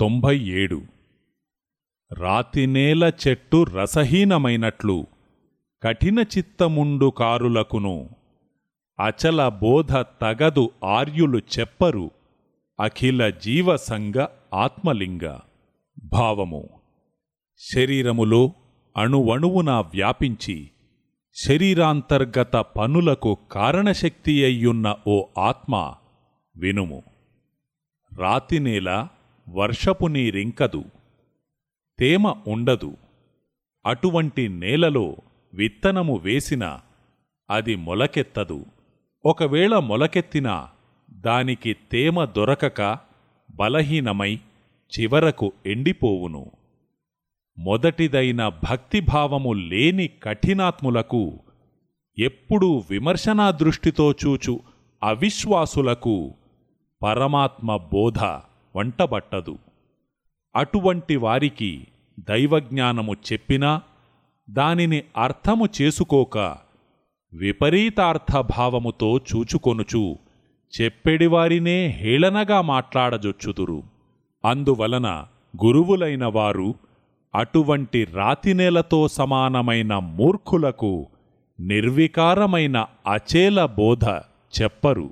తొంభై ఏడు రాతినేల చెట్టు రసహీనమైనట్లు కఠిన చిత్తముండు కారులకును అచల బోధ తగదు ఆర్యులు చెప్పరు అఖిల జీవసంగ ఆత్మలింగ భావము. శరీరములో అణువణువున వ్యాపించి శరీరాంతర్గత పనులకు కారణశక్తి అయ్యున్న ఓ ఆత్మ వినుము. రాతినేల వర్షపు నీరింకదు తేమ ఉండదు. అటువంటి నేలలో విత్తనము వేసిన అది మొలకెత్తదు. ఒకవేళ మొలకెత్తినా దానికి తేమ దొరకక బలహీనమై చివరకు ఎండిపోవును. మొదటిదైన భక్తిభావము లేని కఠినాత్ములకు ఎప్పుడూ విమర్శనా దృష్టితో చూచు అవిశ్వాసులకు పరమాత్మ బోధ. వంటబట్టదు. అటువంటి వారికి దైవజ్ఞానము చెప్పినా దానిని అర్థము చేసుకోక విపరీతార్థభావముతో చూచుకొనుచు చెప్పెడివారినే హేళనగా మాట్లాడజొచ్చుదురు. అందువలన గురువులైన వారు అటువంటి రాతినేలతో సమానమైన మూర్ఖులకు నిర్వికారమైన అచేల బోధ చెప్పరు.